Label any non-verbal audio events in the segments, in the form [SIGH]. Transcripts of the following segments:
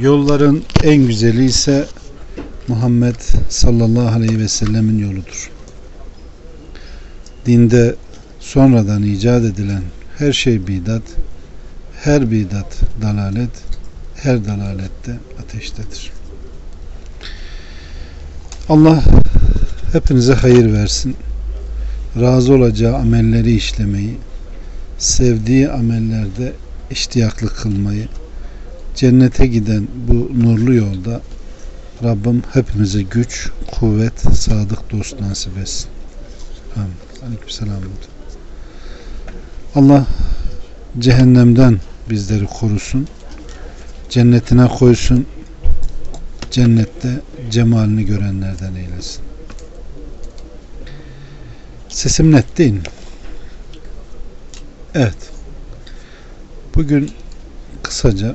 Yolların en güzeli ise Muhammed sallallahu aleyhi ve sellemin yoludur. Dinde sonradan icat edilen her şey bidat, her bidat dalalet, her dalalette ateştedir. Allah hepinize hayır versin. Razı olacağı amelleri işlemeyi, sevdiği amellerde iştiyaklı kılmayı, cennete giden bu nurlu yolda Rabbim hepimize güç, kuvvet, sadık dost nasip etsin. Amin. Aleykümselam. Allah cehennemden bizleri korusun. Cennetine koysun. Cennette cemalini görenlerden eylesin. Sesim net değil mi? Evet. Bugün kısaca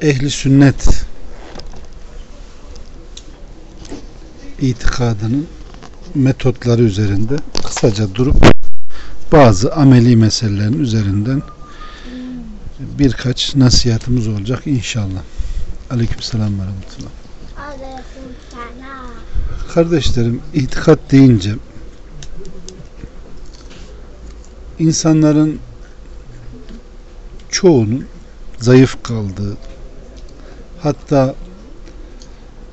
ehli sünnet itikadının metotları üzerinde kısaca durup bazı ameli meselelerin üzerinden birkaç nasihatımız olacak inşallah. Aleykümselam ve rahmetullah. Kardeşlerim itikat deyince insanların çoğunun zayıf kaldığı hatta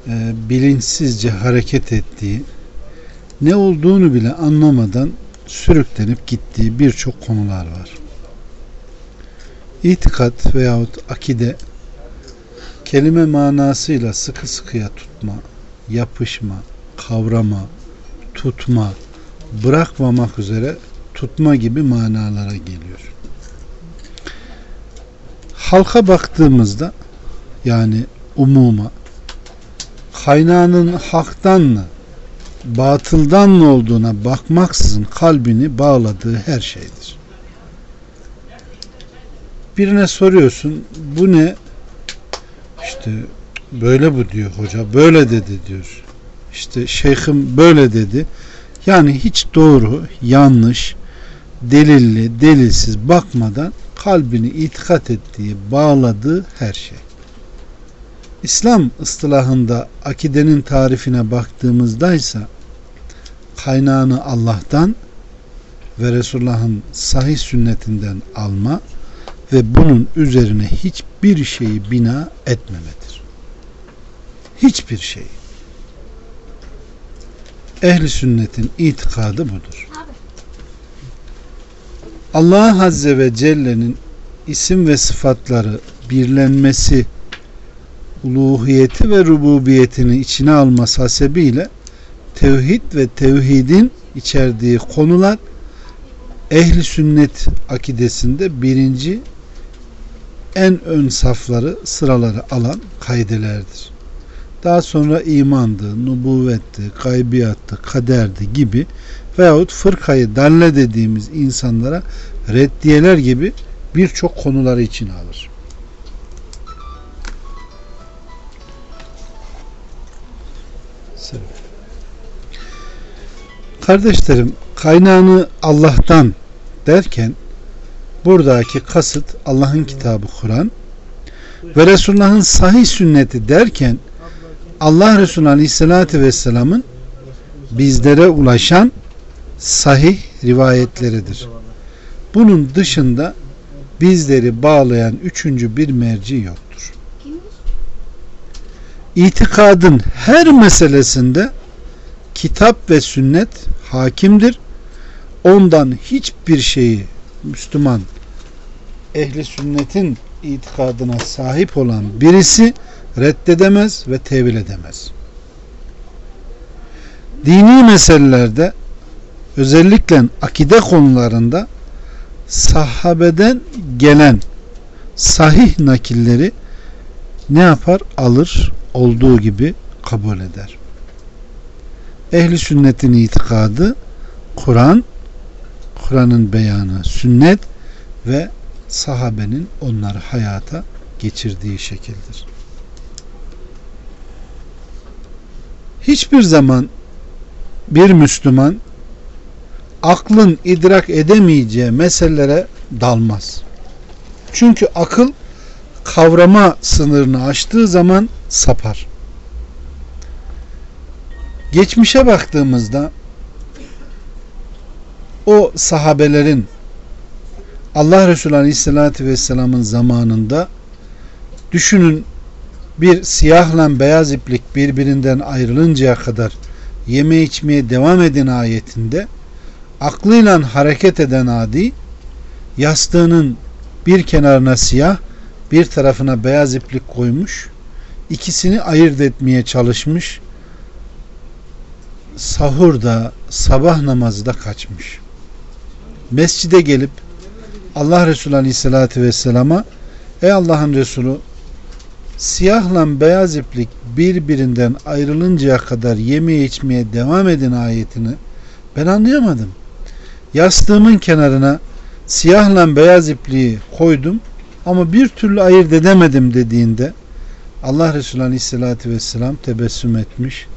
e, bilinçsizce hareket ettiği ne olduğunu bile anlamadan sürüklenip gittiği birçok konular var. İtikat veyahut akide kelime manasıyla sıkı sıkıya tutma, yapışma, kavrama, tutma, bırakmamak üzere tutma gibi manalara geliyor. Halka baktığımızda yani umuma kaynağının haktan mı batıldan mı olduğuna bakmaksızın kalbini bağladığı her şeydir. Birine soruyorsun bu ne? İşte böyle bu diyor hoca böyle dedi diyor. İşte şeyhim böyle dedi. Yani hiç doğru, yanlış, delilli, delilsiz bakmadan kalbini itikat ettiği, bağladığı her şey. İslam ıstılahında akidenin tarifine baktığımızda ise kaynağını Allah'tan ve Resulullah'ın sahih sünnetinden alma ve bunun üzerine hiçbir şeyi bina etmemedir. Hiçbir şey. Ehli sünnetin itikadı budur. Allah Azze ve Celle'nin isim ve sıfatları birlenmesi uluhiyeti ve rububiyetini içine alması hasebiyle tevhid ve tevhidin içerdiği konular ehli sünnet akidesinde birinci en ön safları sıraları alan kaydelerdir. Daha sonra imandı, nubuvvetti, gaybiyattı, kaderdi gibi veyahut fırkayı dalle dediğimiz insanlara reddiyeler gibi birçok konuları içine alır. Kardeşlerim kaynağını Allah'tan derken buradaki kasıt Allah'ın kitabı Kur'an ve Resulullah'ın sahih sünneti derken Allah Resulü Aleyhisselatü Vesselam'ın bizlere ulaşan sahih rivayetleridir. Bunun dışında bizleri bağlayan üçüncü bir merci yoktur. İtikadın her meselesinde kitap ve sünnet hakimdir. Ondan hiçbir şeyi Müslüman ehli sünnetin itikadına sahip olan birisi reddedemez ve tevil edemez. Dini meselelerde özellikle akide konularında sahabeden gelen sahih nakilleri ne yapar? Alır, olduğu gibi kabul eder. Ehli sünnetin itikadı Kur'an, Kur'an'ın beyanı, sünnet ve sahabenin onları hayata geçirdiği şekildir. Hiçbir zaman bir Müslüman aklın idrak edemeyeceği meselelere dalmaz. Çünkü akıl kavrama sınırını aştığı zaman sapar. Geçmişe baktığımızda o sahabelerin Allah Resulü Aleyhisselatü Vesselam'ın zamanında düşünün bir siyahla beyaz iplik birbirinden ayrılıncaya kadar yeme içmeye devam edin ayetinde aklıyla hareket eden adi yastığının bir kenarına siyah bir tarafına beyaz iplik koymuş ikisini ayırt etmeye çalışmış sahurda sabah namazı da kaçmış mescide gelip Allah Resulü Aleyhisselatü Vesselam'a Ey Allah'ın Resulü siyahla beyaz iplik birbirinden ayrılıncaya kadar yemeye içmeye devam edin ayetini ben anlayamadım. Yastığımın kenarına siyahla beyaz ipliği koydum ama bir türlü ayırt edemedim dediğinde Allah Resulü Aleyhisselatü Vesselam tebessüm etmiş.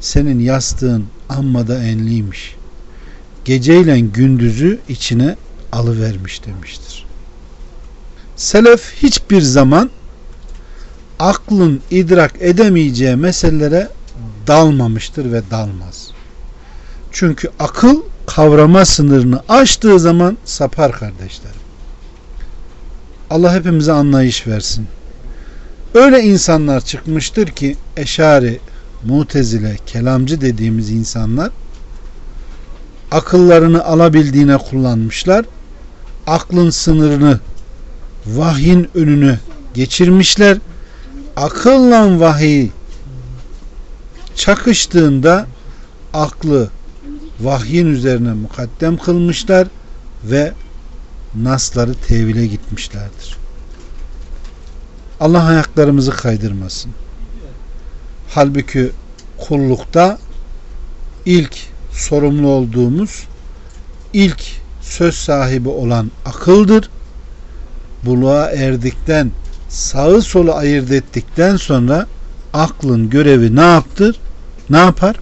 Senin yastığın amma da enliymiş. Geceyle gündüzü içine alıvermiş demiştir. Selef hiçbir zaman aklın idrak edemeyeceği meselelere dalmamıştır ve dalmaz. Çünkü akıl kavrama sınırını aştığı zaman sapar kardeşlerim. Allah hepimize anlayış versin. Öyle insanlar çıkmıştır ki eşari, mutezile, kelamcı dediğimiz insanlar akıllarını alabildiğine kullanmışlar. Aklın sınırını vahyin önünü geçirmişler. Akılla vahiy çakıştığında aklı vahyin üzerine mukaddem kılmışlar ve nasları tevile gitmişlerdir. Allah ayaklarımızı kaydırmasın. Halbuki kullukta ilk sorumlu olduğumuz ilk söz sahibi olan akıldır. Buluğa erdikten sağı solu ayırt ettikten sonra aklın görevi ne yaptır? Ne yapar?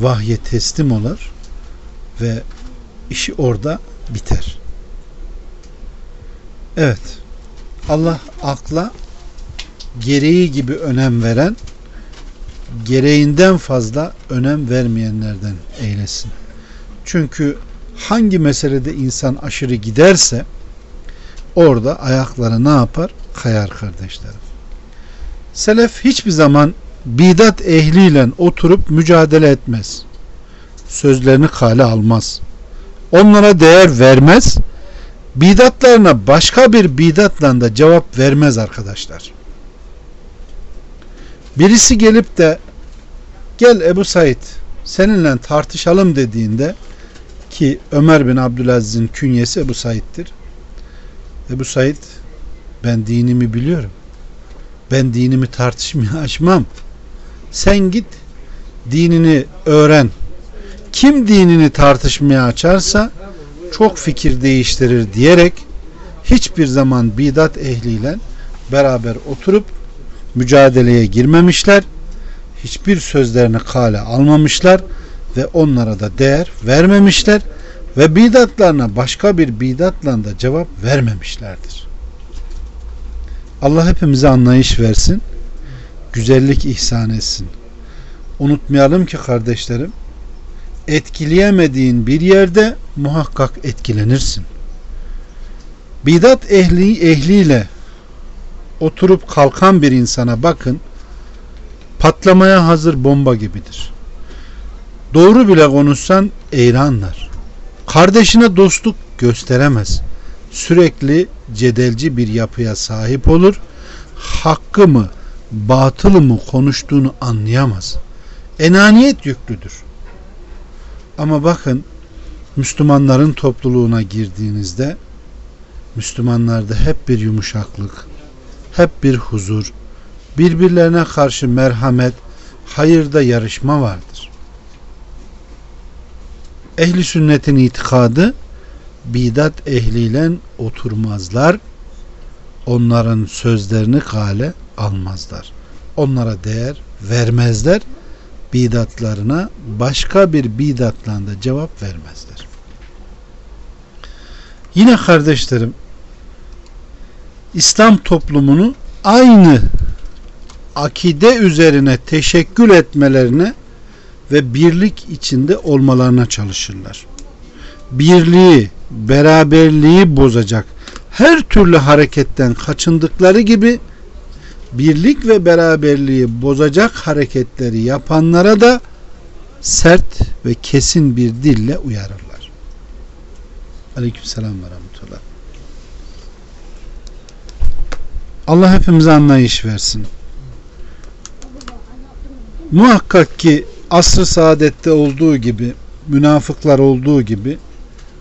Vahye teslim olur ve işi orada biter. Evet. Allah akla gereği gibi önem veren gereğinden fazla önem vermeyenlerden eylesin. Çünkü hangi meselede insan aşırı giderse orada ayakları ne yapar? Kayar kardeşlerim. Selef hiçbir zaman bidat ehliyle oturup mücadele etmez. Sözlerini kale almaz. Onlara değer vermez. Bidatlarına başka bir bidatla da cevap vermez arkadaşlar. Birisi gelip de gel Ebu Said seninle tartışalım dediğinde ki Ömer bin Abdülaziz'in künyesi Ebu Said'dir. Ebu Said ben dinimi biliyorum. Ben dinimi tartışmaya [LAUGHS] açmam. Sen git dinini öğren. Kim dinini tartışmaya açarsa çok fikir değiştirir diyerek hiçbir zaman bidat ehliyle beraber oturup mücadeleye girmemişler. Hiçbir sözlerini kale almamışlar ve onlara da değer vermemişler ve bidatlarına başka bir bidatla da cevap vermemişlerdir. Allah hepimize anlayış versin. Güzellik ihsan etsin. Unutmayalım ki kardeşlerim etkileyemediğin bir yerde muhakkak etkilenirsin. Bidat ehli ehliyle oturup kalkan bir insana bakın patlamaya hazır bomba gibidir. Doğru bile konuşsan eğranlar. Kardeşine dostluk gösteremez. Sürekli cedelci bir yapıya sahip olur. Hakkı mı, batılı mı konuştuğunu anlayamaz. Enaniyet yüklüdür. Ama bakın Müslümanların topluluğuna girdiğinizde Müslümanlarda hep bir yumuşaklık, hep bir huzur, birbirlerine karşı merhamet, hayırda yarışma vardır. Ehli sünnetin itikadı bidat ehliyle oturmazlar. Onların sözlerini kale almazlar. Onlara değer vermezler. Bidatlarına başka bir bidatla da cevap vermezler. Yine kardeşlerim İslam toplumunu aynı akide üzerine teşekkül etmelerine ve birlik içinde olmalarına çalışırlar. Birliği, beraberliği bozacak her türlü hareketten kaçındıkları gibi birlik ve beraberliği bozacak hareketleri yapanlara da sert ve kesin bir dille uyarırlar. Aleykümselam ve rahmetullah. Allah hepimize anlayış versin. Muhakkak ki asr-ı saadette olduğu gibi münafıklar olduğu gibi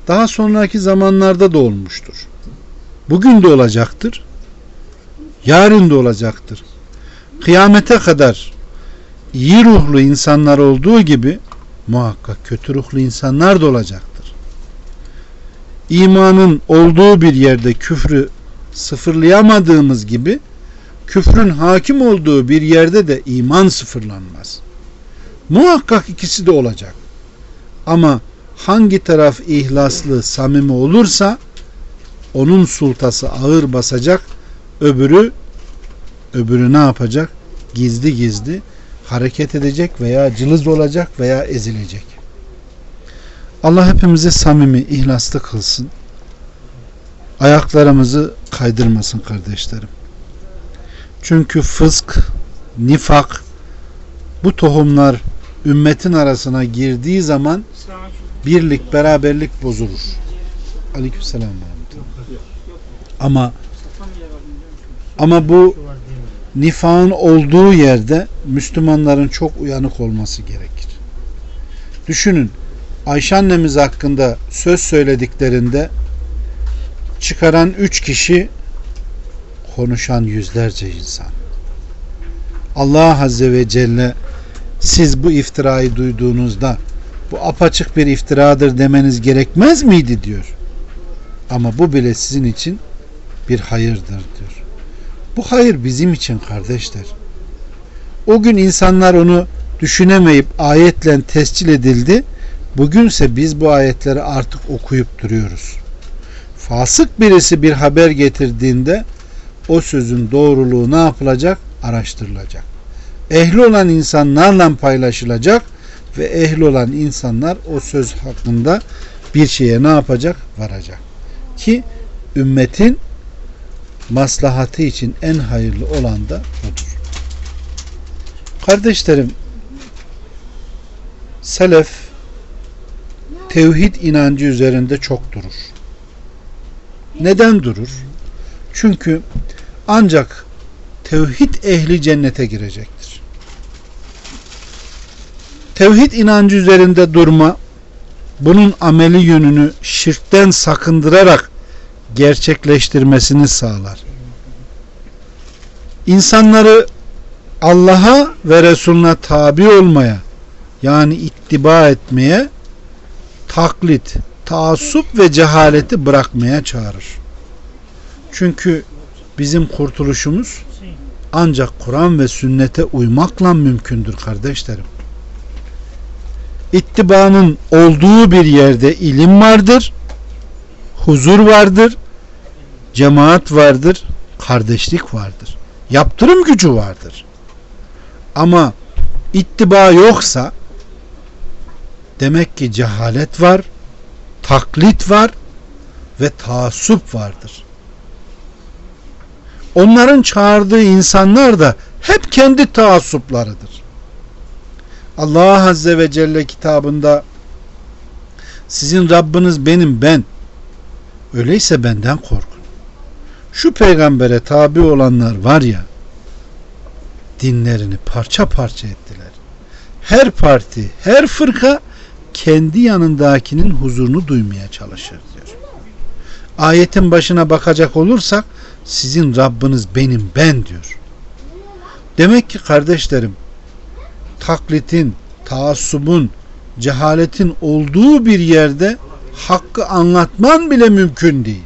daha sonraki zamanlarda da olmuştur. Bugün de olacaktır. Yarın da olacaktır. Kıyamete kadar iyi ruhlu insanlar olduğu gibi muhakkak kötü ruhlu insanlar da olacaktır. İmanın olduğu bir yerde küfrü sıfırlayamadığımız gibi küfrün hakim olduğu bir yerde de iman sıfırlanmaz. Muhakkak ikisi de olacak. Ama hangi taraf ihlaslı, samimi olursa onun sultası ağır basacak, öbürü öbürü ne yapacak? Gizli gizli hareket edecek veya cılız olacak veya ezilecek. Allah hepimizi samimi, ihlaslı kılsın. Ayaklarımızı kaydırmasın kardeşlerim. Çünkü fısk, nifak bu tohumlar ümmetin arasına girdiği zaman birlik, beraberlik bozulur. Aleykümselam. Ama ama bu nifakın olduğu yerde Müslümanların çok uyanık olması gerekir. Düşünün Ayşe annemiz hakkında söz söylediklerinde çıkaran üç kişi konuşan yüzlerce insan. Allah Azze ve Celle siz bu iftirayı duyduğunuzda bu apaçık bir iftiradır demeniz gerekmez miydi diyor. Ama bu bile sizin için bir hayırdır diyor. Bu hayır bizim için kardeşler. O gün insanlar onu düşünemeyip ayetle tescil edildi. Bugünse biz bu ayetleri artık okuyup duruyoruz. Fasık birisi bir haber getirdiğinde o sözün doğruluğu ne yapılacak? Araştırılacak. Ehli olan insanlarla paylaşılacak ve ehli olan insanlar o söz hakkında bir şeye ne yapacak? Varacak. Ki ümmetin maslahatı için en hayırlı olan da budur. Kardeşlerim selef tevhid inancı üzerinde çok durur. Neden durur? Çünkü ancak tevhid ehli cennete girecektir. Tevhid inancı üzerinde durma, bunun ameli yönünü şirkten sakındırarak gerçekleştirmesini sağlar. İnsanları Allah'a ve Resulüne tabi olmaya yani ittiba etmeye taklit, taassup ve cehaleti bırakmaya çağırır. Çünkü bizim kurtuluşumuz ancak Kur'an ve sünnete uymakla mümkündür kardeşlerim. İttibanın olduğu bir yerde ilim vardır, huzur vardır, cemaat vardır, kardeşlik vardır. Yaptırım gücü vardır. Ama ittiba yoksa demek ki cehalet var, taklit var ve taassup vardır. Onların çağırdığı insanlar da hep kendi taassuplarıdır. Allah Azze ve Celle kitabında sizin Rabbiniz benim ben. Öyleyse benden korkun. Şu peygambere tabi olanlar var ya dinlerini parça parça ettiler. Her parti, her fırka kendi yanındakinin huzurunu duymaya çalışır diyor. Ayetin başına bakacak olursak sizin Rabbiniz benim ben diyor. Demek ki kardeşlerim taklitin, taassubun, cehaletin olduğu bir yerde hakkı anlatman bile mümkün değil.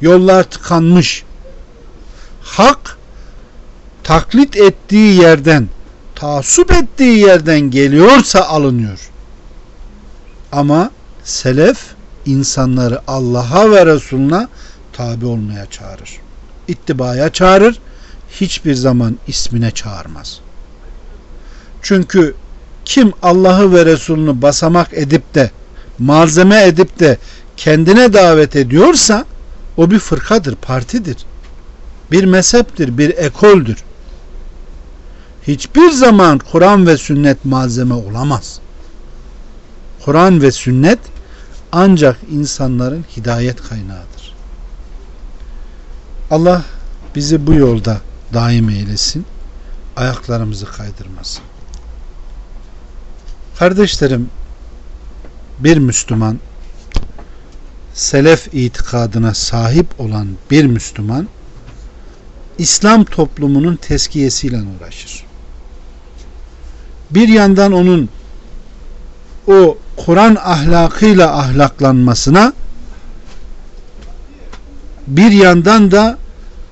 Yollar tıkanmış. Hak taklit ettiği yerden, taassup ettiği yerden geliyorsa alınıyor. Ama selef insanları Allah'a ve Resulüne tabi olmaya çağırır. İttibaya çağırır. Hiçbir zaman ismine çağırmaz. Çünkü kim Allah'ı ve Resulünü basamak edip de malzeme edip de kendine davet ediyorsa o bir fırkadır, partidir. Bir mezheptir, bir ekoldür. Hiçbir zaman Kur'an ve sünnet malzeme olamaz. Kur'an ve sünnet ancak insanların hidayet kaynağıdır. Allah bizi bu yolda daim eylesin. Ayaklarımızı kaydırmasın. Kardeşlerim bir Müslüman selef itikadına sahip olan bir Müslüman İslam toplumunun teskiyesiyle uğraşır. Bir yandan onun o Kur'an ahlakıyla ahlaklanmasına bir yandan da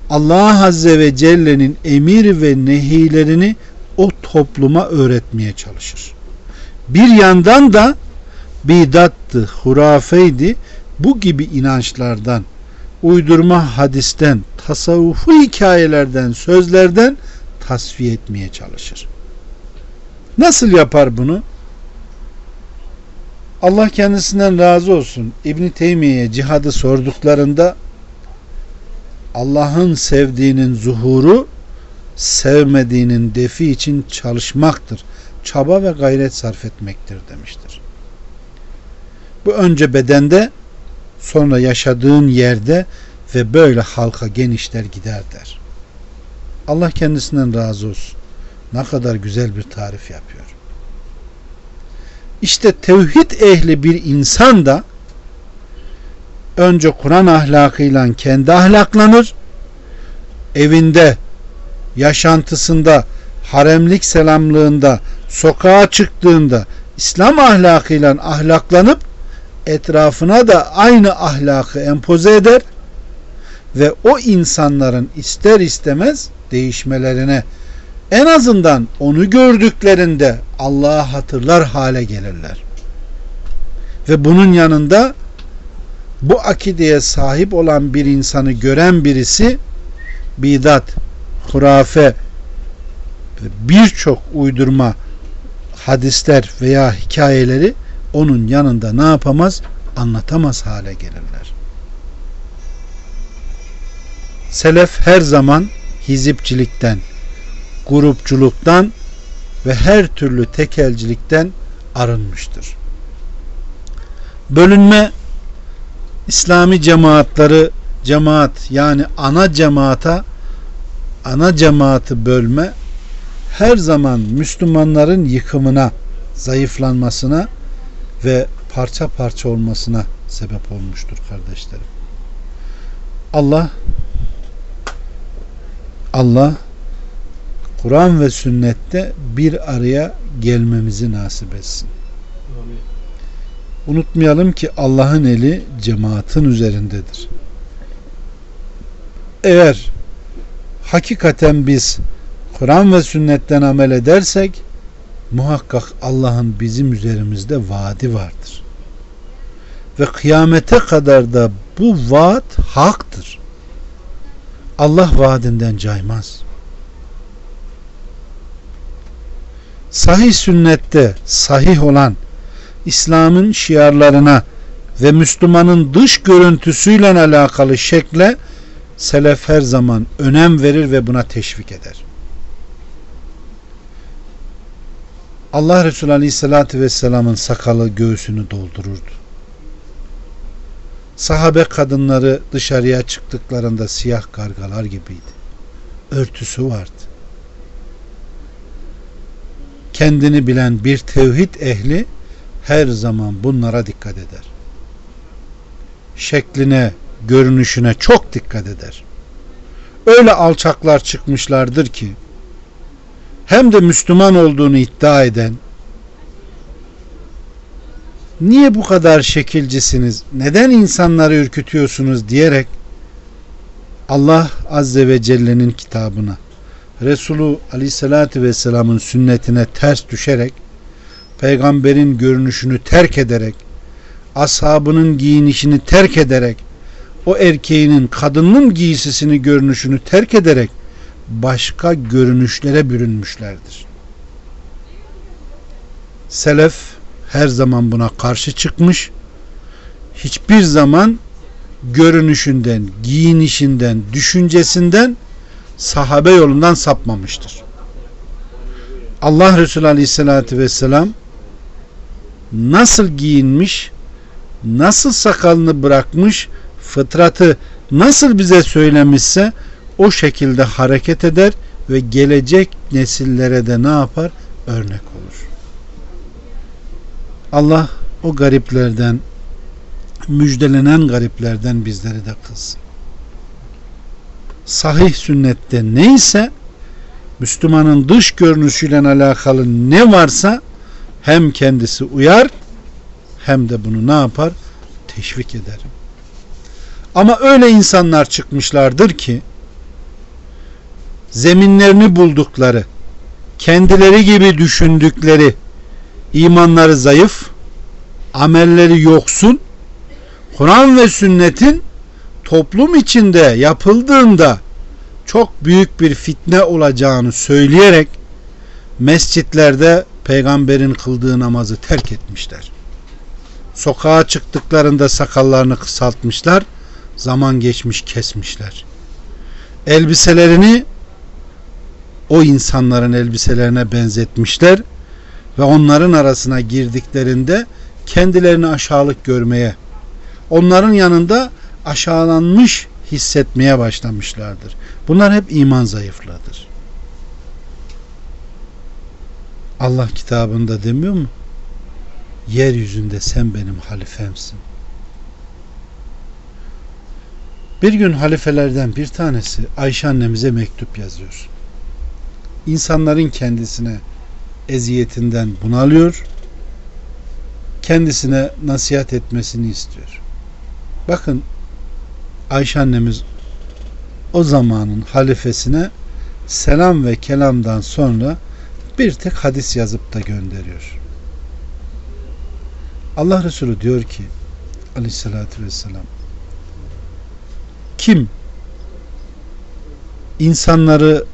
Allah Azze ve Celle'nin emir ve nehilerini o topluma öğretmeye çalışır. Bir yandan da bidattı, hurafeydi bu gibi inançlardan, uydurma hadisten, tasavvufu hikayelerden, sözlerden tasfiye etmeye çalışır. Nasıl yapar bunu? Allah kendisinden razı olsun. İbn Teymiye'ye cihadı sorduklarında Allah'ın sevdiğinin zuhuru sevmediğinin defi için çalışmaktır. Çaba ve gayret sarf etmektir demiştir. Bu önce bedende sonra yaşadığın yerde ve böyle halka genişler gider der. Allah kendisinden razı olsun. Ne kadar güzel bir tarif yapıyor. İşte tevhid ehli bir insan da önce Kur'an ahlakıyla kendi ahlaklanır. Evinde, yaşantısında, haremlik selamlığında, sokağa çıktığında İslam ahlakıyla ahlaklanıp etrafına da aynı ahlakı empoze eder ve o insanların ister istemez değişmelerine en azından onu gördüklerinde Allah'ı hatırlar hale gelirler. Ve bunun yanında bu akideye sahip olan bir insanı gören birisi bidat, hurafe birçok uydurma hadisler veya hikayeleri onun yanında ne yapamaz? Anlatamaz hale gelirler. Selef her zaman hizipçilikten, grupçuluktan ve her türlü tekelcilikten arınmıştır. Bölünme İslami cemaatları cemaat yani ana cemaata ana cemaati bölme her zaman Müslümanların yıkımına, zayıflanmasına ve parça parça olmasına sebep olmuştur kardeşlerim. Allah Allah Kur'an ve sünnette bir araya gelmemizi nasip etsin. Unutmayalım ki Allah'ın eli cemaatin üzerindedir. Eğer hakikaten biz Kur'an ve sünnetten amel edersek muhakkak Allah'ın bizim üzerimizde vaadi vardır. Ve kıyamete kadar da bu vaat haktır. Allah vaadinden caymaz. Sahih sünnette sahih olan İslam'ın şiarlarına ve Müslümanın dış görüntüsüyle alakalı şekle selef her zaman önem verir ve buna teşvik eder. Allah Resulü Aleyhisselatü Vesselam'ın sakalı göğsünü doldururdu. Sahabe kadınları dışarıya çıktıklarında siyah kargalar gibiydi. Örtüsü vardı. Kendini bilen bir tevhid ehli her zaman bunlara dikkat eder. Şekline, görünüşüne çok dikkat eder. Öyle alçaklar çıkmışlardır ki hem de Müslüman olduğunu iddia eden niye bu kadar şekilcisiniz, neden insanları ürkütüyorsunuz diyerek Allah Azze ve Celle'nin kitabına Resulü Aleyhisselatü Vesselam'ın sünnetine ters düşerek peygamberin görünüşünü terk ederek ashabının giyinişini terk ederek o erkeğinin kadının giysisini görünüşünü terk ederek başka görünüşlere bürünmüşlerdir. Selef her zaman buna karşı çıkmış. Hiçbir zaman görünüşünden, giyinişinden, düşüncesinden sahabe yolundan sapmamıştır. Allah Resulü Aleyhisselatü Vesselam nasıl giyinmiş, nasıl sakalını bırakmış, fıtratı nasıl bize söylemişse o şekilde hareket eder ve gelecek nesillere de ne yapar? Örnek olur. Allah o gariplerden müjdelenen gariplerden bizleri de kılsın. Sahih sünnette neyse Müslümanın dış görünüşüyle alakalı ne varsa hem kendisi uyar hem de bunu ne yapar? Teşvik ederim. Ama öyle insanlar çıkmışlardır ki zeminlerini buldukları, kendileri gibi düşündükleri, imanları zayıf, amelleri yoksun, Kur'an ve sünnetin toplum içinde yapıldığında çok büyük bir fitne olacağını söyleyerek mescitlerde peygamberin kıldığı namazı terk etmişler. Sokağa çıktıklarında sakallarını kısaltmışlar, zaman geçmiş kesmişler. Elbiselerini o insanların elbiselerine benzetmişler ve onların arasına girdiklerinde kendilerini aşağılık görmeye, onların yanında aşağılanmış hissetmeye başlamışlardır. Bunlar hep iman zayıflığıdır. Allah kitabında demiyor mu? Yeryüzünde sen benim halifemsin. Bir gün halifelerden bir tanesi Ayşe annemize mektup yazıyor. İnsanların kendisine eziyetinden bunalıyor. Kendisine nasihat etmesini istiyor. Bakın Ayşe annemiz o zamanın halifesine selam ve kelamdan sonra bir tek hadis yazıp da gönderiyor. Allah Resulü diyor ki aleyhissalatü vesselam kim insanları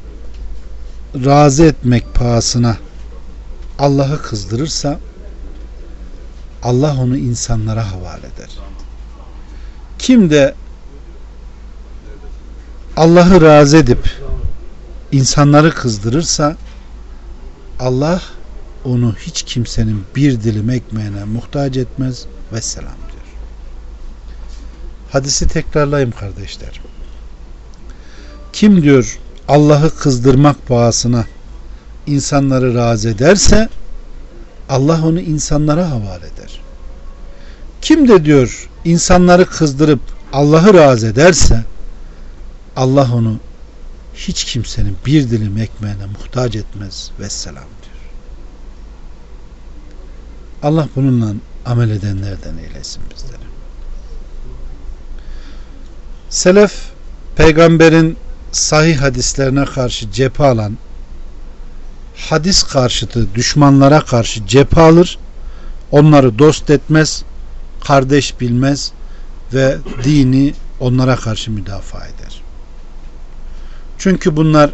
razı etmek pahasına Allah'ı kızdırırsa Allah onu insanlara havale eder. Kim de Allah'ı razı edip insanları kızdırırsa Allah onu hiç kimsenin bir dilim ekmeğine muhtaç etmez ve selam diyor. Hadisi tekrarlayayım kardeşler. Kim diyor Allah'ı kızdırmak pahasına insanları razı ederse Allah onu insanlara havale eder. Kim de diyor insanları kızdırıp Allah'ı razı ederse Allah onu hiç kimsenin bir dilim ekmeğine muhtaç etmez ve selam diyor. Allah bununla amel edenlerden eylesin bizleri. Selef peygamberin sahih hadislerine karşı cephe alan hadis karşıtı düşmanlara karşı cephe alır onları dost etmez kardeş bilmez ve dini onlara karşı müdafaa eder. Çünkü bunlar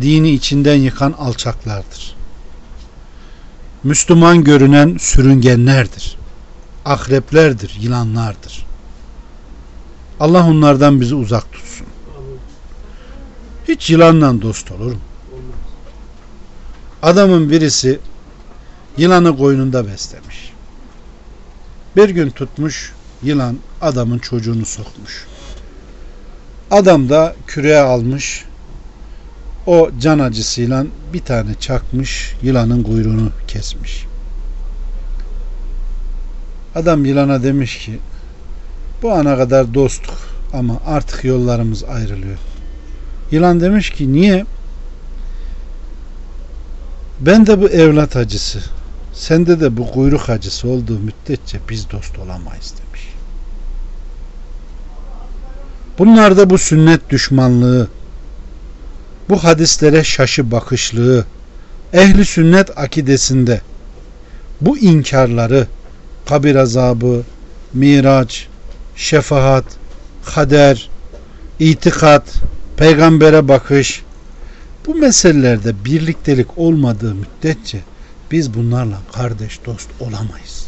dini içinden yıkan alçaklardır. Müslüman görünen sürüngenlerdir. Akreplerdir, yılanlardır. Allah onlardan bizi uzak tutsun. Hiç yılanla dost olur mu? Adamın birisi yılanı koynunda beslemiş. Bir gün tutmuş yılan adamın çocuğunu sokmuş. Adam da küreğe almış o can acısıyla bir tane çakmış yılanın kuyruğunu kesmiş. Adam yılana demiş ki bu ana kadar dostuk ama artık yollarımız ayrılıyor. Yılan demiş ki niye? Ben de bu evlat acısı, sende de bu kuyruk acısı olduğu müddetçe biz dost olamayız demiş. Bunlarda bu sünnet düşmanlığı, bu hadislere şaşı bakışlığı, ehli sünnet akidesinde bu inkarları, kabir azabı, miraç, şefaat, kader, itikat, peygambere bakış, bu meselelerde birliktelik olmadığı müddetçe biz bunlarla kardeş dost olamayız.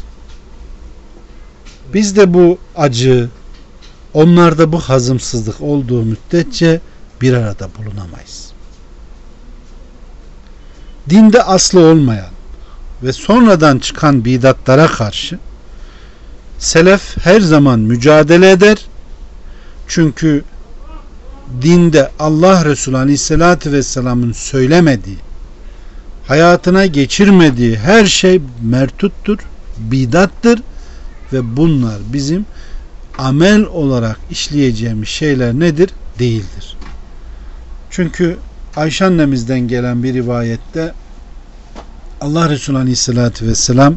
Biz de bu acı, onlarda bu hazımsızlık olduğu müddetçe bir arada bulunamayız. Dinde aslı olmayan ve sonradan çıkan bidatlara karşı selef her zaman mücadele eder. Çünkü dinde Allah Resulü Aleyhisselatü Vesselam'ın söylemediği, hayatına geçirmediği her şey mertuttur, bidattır ve bunlar bizim amel olarak işleyeceğimiz şeyler nedir? Değildir. Çünkü Ayşe annemizden gelen bir rivayette Allah Resulü Aleyhisselatü Vesselam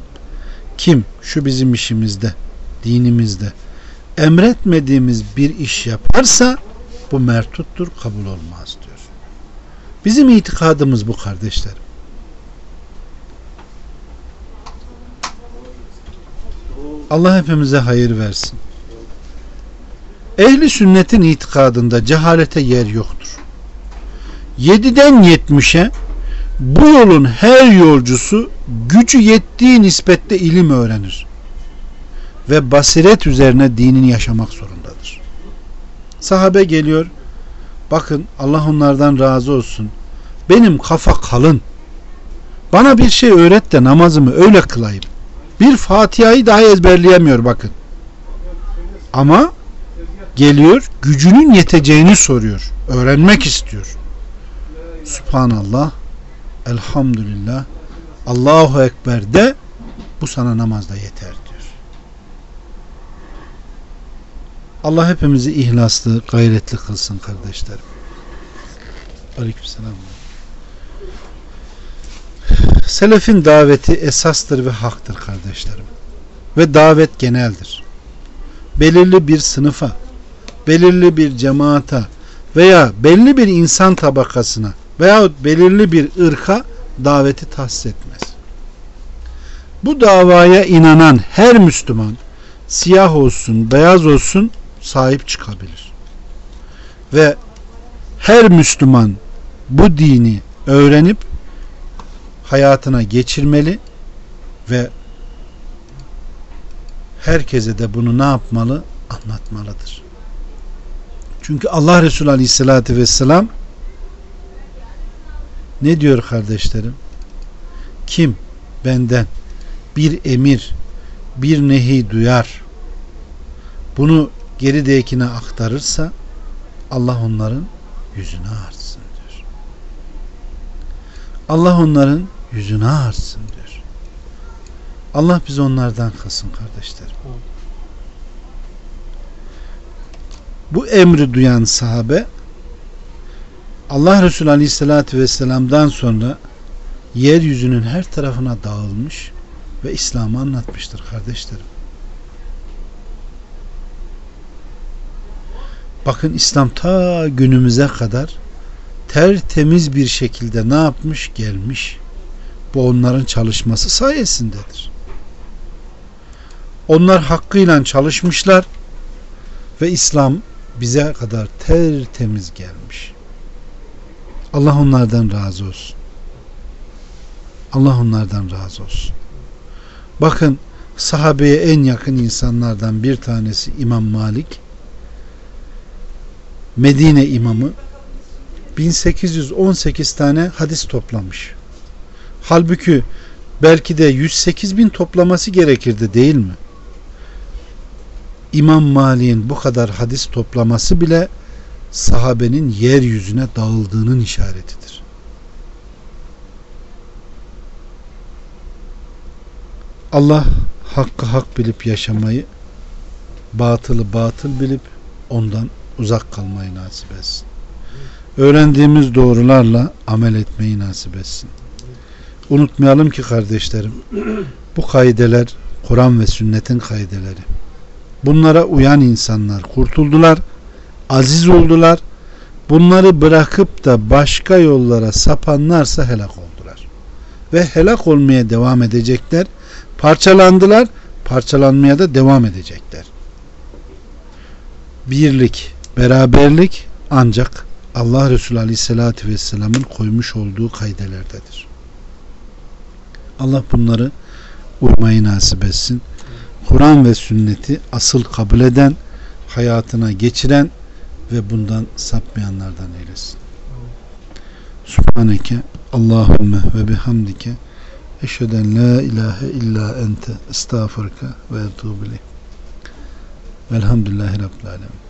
kim şu bizim işimizde, dinimizde emretmediğimiz bir iş yaparsa bu mertuttur, kabul olmaz diyor. Bizim itikadımız bu kardeşlerim. Allah hepimize hayır versin. Ehli sünnetin itikadında cehalete yer yoktur. 7'den 70'e bu yolun her yolcusu gücü yettiği nispette ilim öğrenir ve basiret üzerine dinini yaşamak zorundadır. Sahabe geliyor, bakın Allah onlardan razı olsun. Benim kafa kalın. Bana bir şey öğret de namazımı öyle kılayım. Bir Fatiha'yı daha ezberleyemiyor bakın. Ama geliyor gücünün yeteceğini soruyor. Öğrenmek istiyor. Subhanallah. Elhamdülillah. Allahu Ekber de bu sana namazda yeter diyor. Allah hepimizi ihlaslı, gayretli kılsın kardeşlerim. Aleykümselam. Selefin daveti esastır ve haktır kardeşlerim. Ve davet geneldir. Belirli bir sınıfa, belirli bir cemaata veya belli bir insan tabakasına veya belirli bir ırka daveti tahsis etmez. Bu davaya inanan her Müslüman siyah olsun, beyaz olsun sahip çıkabilir. Ve her Müslüman bu dini öğrenip hayatına geçirmeli ve herkese de bunu ne yapmalı? Anlatmalıdır. Çünkü Allah Resulü Aleyhisselatü Vesselam ne diyor kardeşlerim? Kim benden bir emir, bir nehi duyar, bunu geridekine aktarırsa Allah onların yüzünü ağarsın diyor. Allah onların yüzünü ağarsın diyor. Allah biz onlardan kılsın kardeşlerim. Bu emri duyan sahabe Allah Resulü Aleyhisselatü Vesselam'dan sonra yeryüzünün her tarafına dağılmış ve İslam'ı anlatmıştır kardeşlerim. Bakın İslam ta günümüze kadar tertemiz bir şekilde ne yapmış gelmiş. Bu onların çalışması sayesindedir. Onlar hakkıyla çalışmışlar ve İslam bize kadar tertemiz gelmiş. Allah onlardan razı olsun. Allah onlardan razı olsun. Bakın sahabeye en yakın insanlardan bir tanesi İmam Malik Medine imamı 1818 tane hadis toplamış. Halbuki belki de 108 bin toplaması gerekirdi değil mi? İmam Malik'in bu kadar hadis toplaması bile sahabenin yeryüzüne dağıldığının işaretidir. Allah hakkı hak bilip yaşamayı, batılı batıl bilip ondan uzak kalmayı nasip etsin. Öğrendiğimiz doğrularla amel etmeyi nasip etsin. Unutmayalım ki kardeşlerim bu kaideler Kur'an ve sünnetin kaideleri. Bunlara uyan insanlar kurtuldular, aziz oldular. Bunları bırakıp da başka yollara sapanlarsa helak oldular. Ve helak olmaya devam edecekler. Parçalandılar, parçalanmaya da devam edecekler. Birlik, beraberlik ancak Allah Resulü Aleyhisselatü Vesselam'ın koymuş olduğu kaidelerdedir. Allah bunları uymayı nasip etsin. Kur'an ve sünneti asıl kabul eden, hayatına geçiren ve bundan sapmayanlardan eylesin. Subhaneke Allahümme ve bihamdike eşheden la ilahe illa ente estağfurke ve etubu Velhamdülillahi Rabbil Alemin.